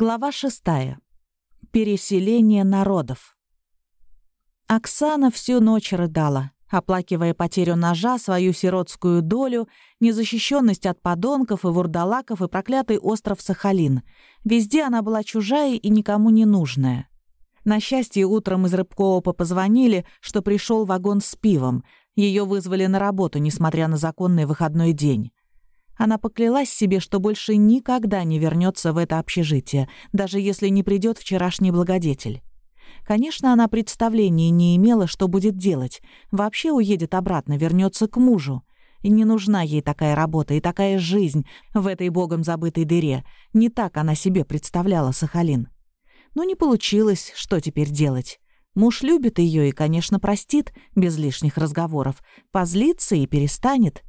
Глава шестая. Переселение народов. Оксана всю ночь рыдала, оплакивая потерю ножа, свою сиротскую долю, незащищенность от подонков и вурдалаков и проклятый остров Сахалин. Везде она была чужая и никому не нужная. На счастье, утром из Рыбкова позвонили, что пришел вагон с пивом. Ее вызвали на работу, несмотря на законный выходной день. Она поклялась себе, что больше никогда не вернется в это общежитие, даже если не придет вчерашний благодетель. Конечно, она представления не имела, что будет делать. Вообще уедет обратно, вернется к мужу. И не нужна ей такая работа и такая жизнь в этой богом забытой дыре. Не так она себе представляла Сахалин. Но не получилось, что теперь делать? Муж любит ее и, конечно, простит, без лишних разговоров. Позлится и перестанет.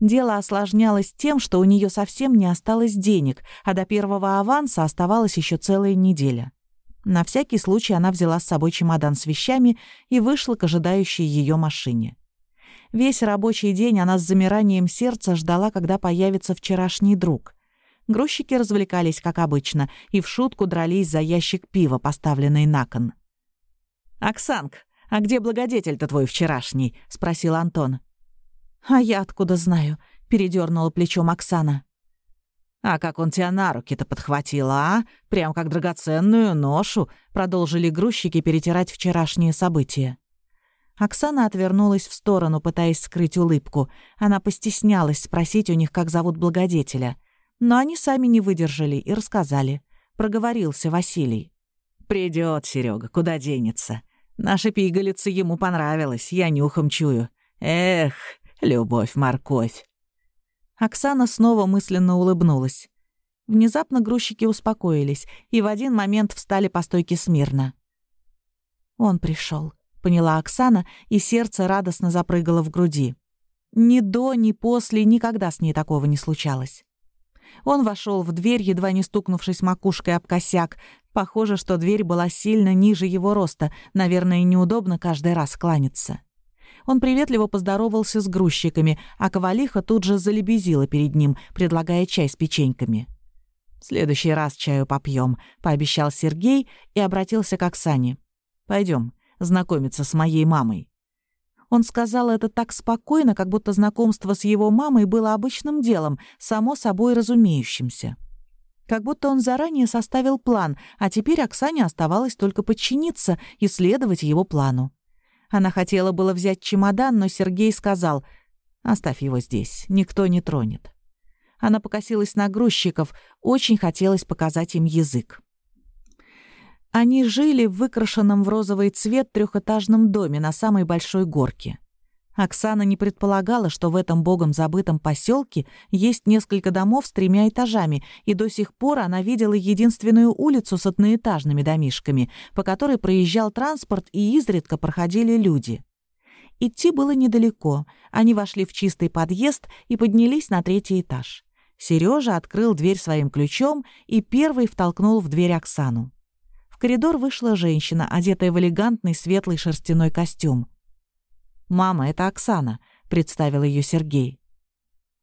Дело осложнялось тем, что у нее совсем не осталось денег, а до первого аванса оставалась еще целая неделя. На всякий случай она взяла с собой чемодан с вещами и вышла к ожидающей ее машине. Весь рабочий день она с замиранием сердца ждала, когда появится вчерашний друг. Грузчики развлекались, как обычно, и в шутку дрались за ящик пива, поставленный на кон. «Оксанк, а где благодетель-то твой вчерашний?» — спросил Антон. «А я откуда знаю?» — передернула плечом Оксана. «А как он тебя на руки-то подхватил, а? Прям как драгоценную ношу», — продолжили грузчики перетирать вчерашние события. Оксана отвернулась в сторону, пытаясь скрыть улыбку. Она постеснялась спросить у них, как зовут благодетеля. Но они сами не выдержали и рассказали. Проговорился Василий. Придет Серега, куда денется? Наша пигалица ему понравилась, я нюхом чую. Эх, любовь-морковь». Оксана снова мысленно улыбнулась. Внезапно грузчики успокоились и в один момент встали по стойке смирно. «Он пришел, поняла Оксана, и сердце радостно запрыгало в груди. Ни до, ни после никогда с ней такого не случалось. Он вошел в дверь, едва не стукнувшись макушкой об косяк. Похоже, что дверь была сильно ниже его роста, наверное, неудобно каждый раз кланяться. Он приветливо поздоровался с грузчиками, а Ковалиха тут же залебезила перед ним, предлагая чай с печеньками. «В следующий раз чаю попьем, пообещал Сергей и обратился к Оксане. Пойдем, знакомиться с моей мамой». Он сказал это так спокойно, как будто знакомство с его мамой было обычным делом, само собой разумеющимся. Как будто он заранее составил план, а теперь Оксане оставалось только подчиниться и следовать его плану. Она хотела было взять чемодан, но Сергей сказал «Оставь его здесь, никто не тронет». Она покосилась на грузчиков, очень хотелось показать им язык. Они жили в выкрашенном в розовый цвет трехэтажном доме на самой большой горке. Оксана не предполагала, что в этом богом забытом поселке есть несколько домов с тремя этажами, и до сих пор она видела единственную улицу с одноэтажными домишками, по которой проезжал транспорт и изредка проходили люди. Идти было недалеко. Они вошли в чистый подъезд и поднялись на третий этаж. Сережа открыл дверь своим ключом и первый втолкнул в дверь Оксану. В коридор вышла женщина, одетая в элегантный светлый шерстяной костюм. «Мама, это Оксана», — представил ее Сергей.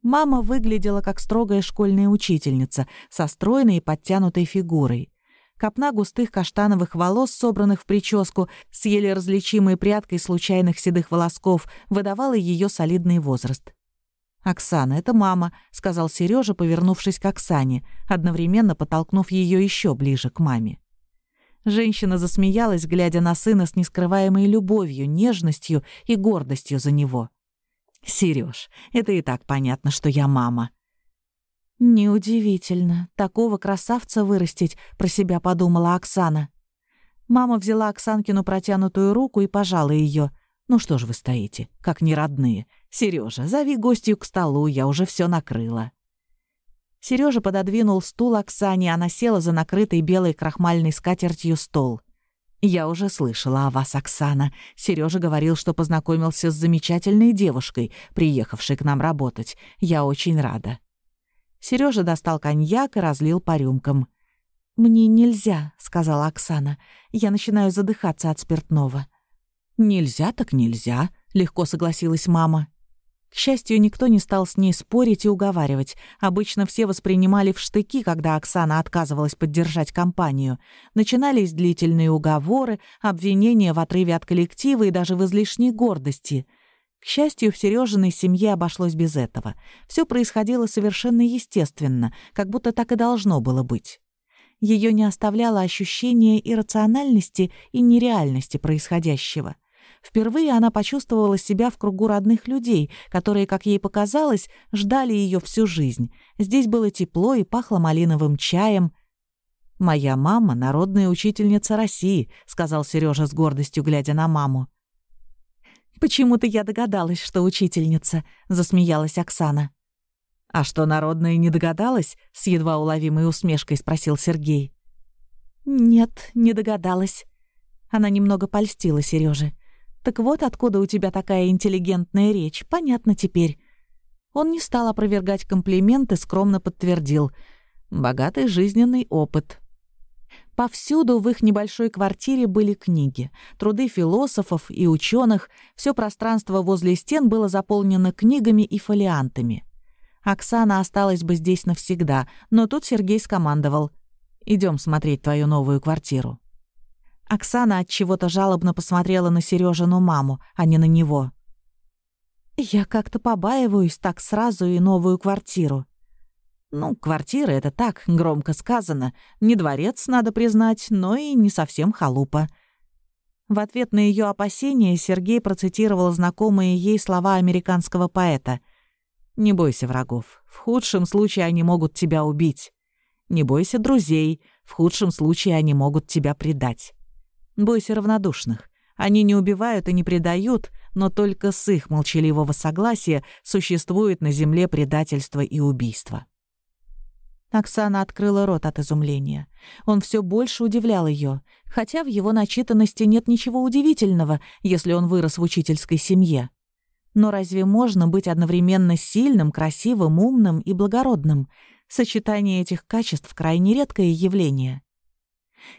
Мама выглядела как строгая школьная учительница, со стройной и подтянутой фигурой. Копна густых каштановых волос, собранных в прическу, с еле различимой прядкой случайных седых волосков, выдавала ее солидный возраст. «Оксана, это мама», — сказал Сережа, повернувшись к Оксане, одновременно подтолкнув ее еще ближе к маме. Женщина засмеялась, глядя на сына с нескрываемой любовью, нежностью и гордостью за него. «Серёж, это и так понятно, что я мама». «Неудивительно. Такого красавца вырастить», — про себя подумала Оксана. Мама взяла Оксанкину протянутую руку и пожала ее. «Ну что ж вы стоите, как неродные? Сережа, зови гостью к столу, я уже все накрыла». Сережа пододвинул стул Оксане, она села за накрытый белой крахмальной скатертью стол. «Я уже слышала о вас, Оксана. Сережа говорил, что познакомился с замечательной девушкой, приехавшей к нам работать. Я очень рада». Сережа достал коньяк и разлил по рюмкам. «Мне нельзя», — сказала Оксана. «Я начинаю задыхаться от спиртного». «Нельзя так нельзя», — легко согласилась мама. К счастью, никто не стал с ней спорить и уговаривать. Обычно все воспринимали в штыки, когда Оксана отказывалась поддержать компанию. Начинались длительные уговоры, обвинения в отрыве от коллектива и даже в излишней гордости. К счастью, в Сережиной семье обошлось без этого. Все происходило совершенно естественно, как будто так и должно было быть. Ее не оставляло ощущение иррациональности и нереальности происходящего. Впервые она почувствовала себя в кругу родных людей, которые, как ей показалось, ждали ее всю жизнь. Здесь было тепло и пахло малиновым чаем. «Моя мама — народная учительница России», — сказал Сережа с гордостью, глядя на маму. «Почему-то я догадалась, что учительница», — засмеялась Оксана. «А что, народная не догадалась?» — с едва уловимой усмешкой спросил Сергей. «Нет, не догадалась». Она немного польстила Сереже. Так вот откуда у тебя такая интеллигентная речь, понятно теперь. Он не стал опровергать комплименты, скромно подтвердил. Богатый жизненный опыт. Повсюду в их небольшой квартире были книги, труды философов и ученых. Все пространство возле стен было заполнено книгами и фолиантами. Оксана осталась бы здесь навсегда, но тут Сергей скомандовал. «Идем смотреть твою новую квартиру». Оксана от чего-то жалобно посмотрела на Сережину маму, а не на него. Я как-то побаиваюсь так сразу и новую квартиру. Ну, квартира — это так, громко сказано. Не дворец, надо признать, но и не совсем халупа. В ответ на ее опасения Сергей процитировал знакомые ей слова американского поэта. «Не бойся врагов. В худшем случае они могут тебя убить. Не бойся друзей. В худшем случае они могут тебя предать. Бойся равнодушных. Они не убивают и не предают, но только с их молчаливого согласия существует на земле предательство и убийство. Оксана открыла рот от изумления. Он все больше удивлял ее, хотя в его начитанности нет ничего удивительного, если он вырос в учительской семье. Но разве можно быть одновременно сильным, красивым, умным и благородным? Сочетание этих качеств — крайне редкое явление.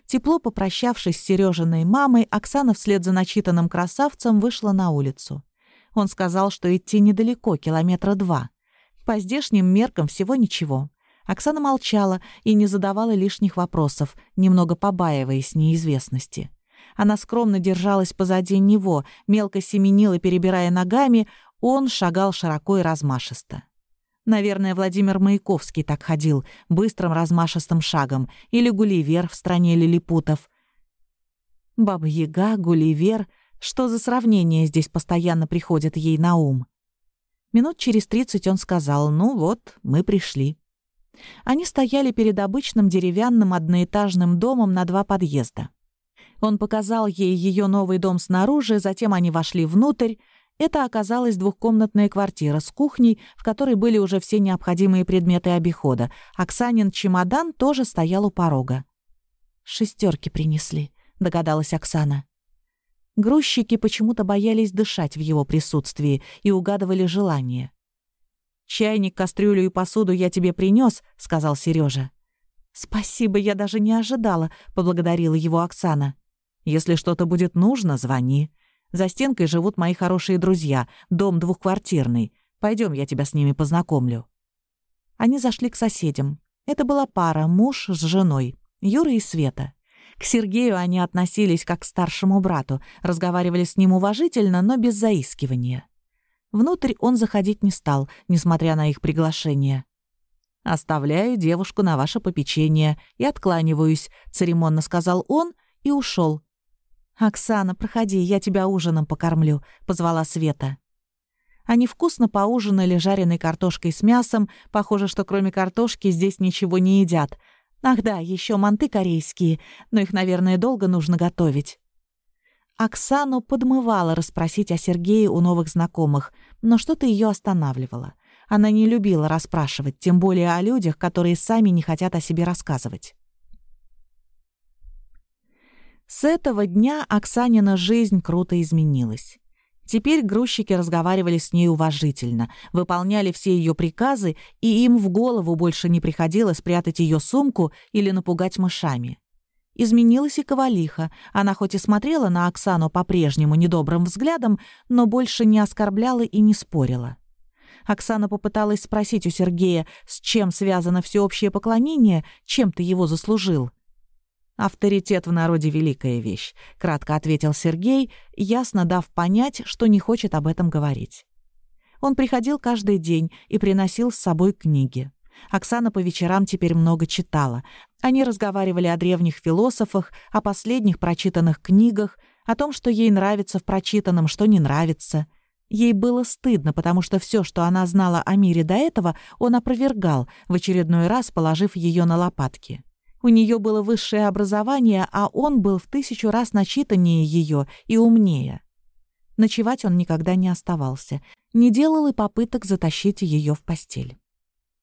Тепло попрощавшись с Сережиной мамой, Оксана вслед за начитанным красавцем вышла на улицу. Он сказал, что идти недалеко, километра два. По здешним меркам всего ничего. Оксана молчала и не задавала лишних вопросов, немного побаиваясь неизвестности. Она скромно держалась позади него, мелко семенила, перебирая ногами, он шагал широко и размашисто. Наверное, Владимир Маяковский так ходил, быстрым размашистым шагом, или Гулливер в стране лилипутов. Баба-яга, Гулливер, что за сравнение здесь постоянно приходит ей на ум? Минут через тридцать он сказал, ну вот, мы пришли. Они стояли перед обычным деревянным одноэтажным домом на два подъезда. Он показал ей ее новый дом снаружи, затем они вошли внутрь, это оказалась двухкомнатная квартира с кухней, в которой были уже все необходимые предметы обихода. Оксанин чемодан тоже стоял у порога. «Шестерки принесли», — догадалась Оксана. Грузчики почему-то боялись дышать в его присутствии и угадывали желание. «Чайник, кастрюлю и посуду я тебе принес, сказал Сережа. «Спасибо, я даже не ожидала», — поблагодарила его Оксана. «Если что-то будет нужно, звони. За стенкой живут мои хорошие друзья, дом двухквартирный. Пойдем, я тебя с ними познакомлю». Они зашли к соседям. Это была пара, муж с женой, Юра и Света. К Сергею они относились как к старшему брату, разговаривали с ним уважительно, но без заискивания. Внутрь он заходить не стал, несмотря на их приглашение. «Оставляю девушку на ваше попечение и откланиваюсь», — церемонно сказал он и ушел, «Оксана, проходи, я тебя ужином покормлю», — позвала Света. Они вкусно поужинали жареной картошкой с мясом. Похоже, что кроме картошки здесь ничего не едят. Ах да, еще манты корейские, но их, наверное, долго нужно готовить. Оксану подмывала расспросить о Сергее у новых знакомых, но что-то ее останавливало. Она не любила расспрашивать, тем более о людях, которые сами не хотят о себе рассказывать. С этого дня Оксанина жизнь круто изменилась. Теперь грузчики разговаривали с ней уважительно, выполняли все ее приказы, и им в голову больше не приходило спрятать ее сумку или напугать мышами. Изменилась и Ковалиха. Она хоть и смотрела на Оксану по-прежнему недобрым взглядом, но больше не оскорбляла и не спорила. Оксана попыталась спросить у Сергея, с чем связано всеобщее поклонение, чем ты его заслужил. «Авторитет в народе — великая вещь», — кратко ответил Сергей, ясно дав понять, что не хочет об этом говорить. Он приходил каждый день и приносил с собой книги. Оксана по вечерам теперь много читала. Они разговаривали о древних философах, о последних прочитанных книгах, о том, что ей нравится в прочитанном, что не нравится. Ей было стыдно, потому что все, что она знала о мире до этого, он опровергал, в очередной раз положив ее на лопатки. У нее было высшее образование, а он был в тысячу раз начитаннее ее и умнее. Ночевать он никогда не оставался, не делал и попыток затащить ее в постель.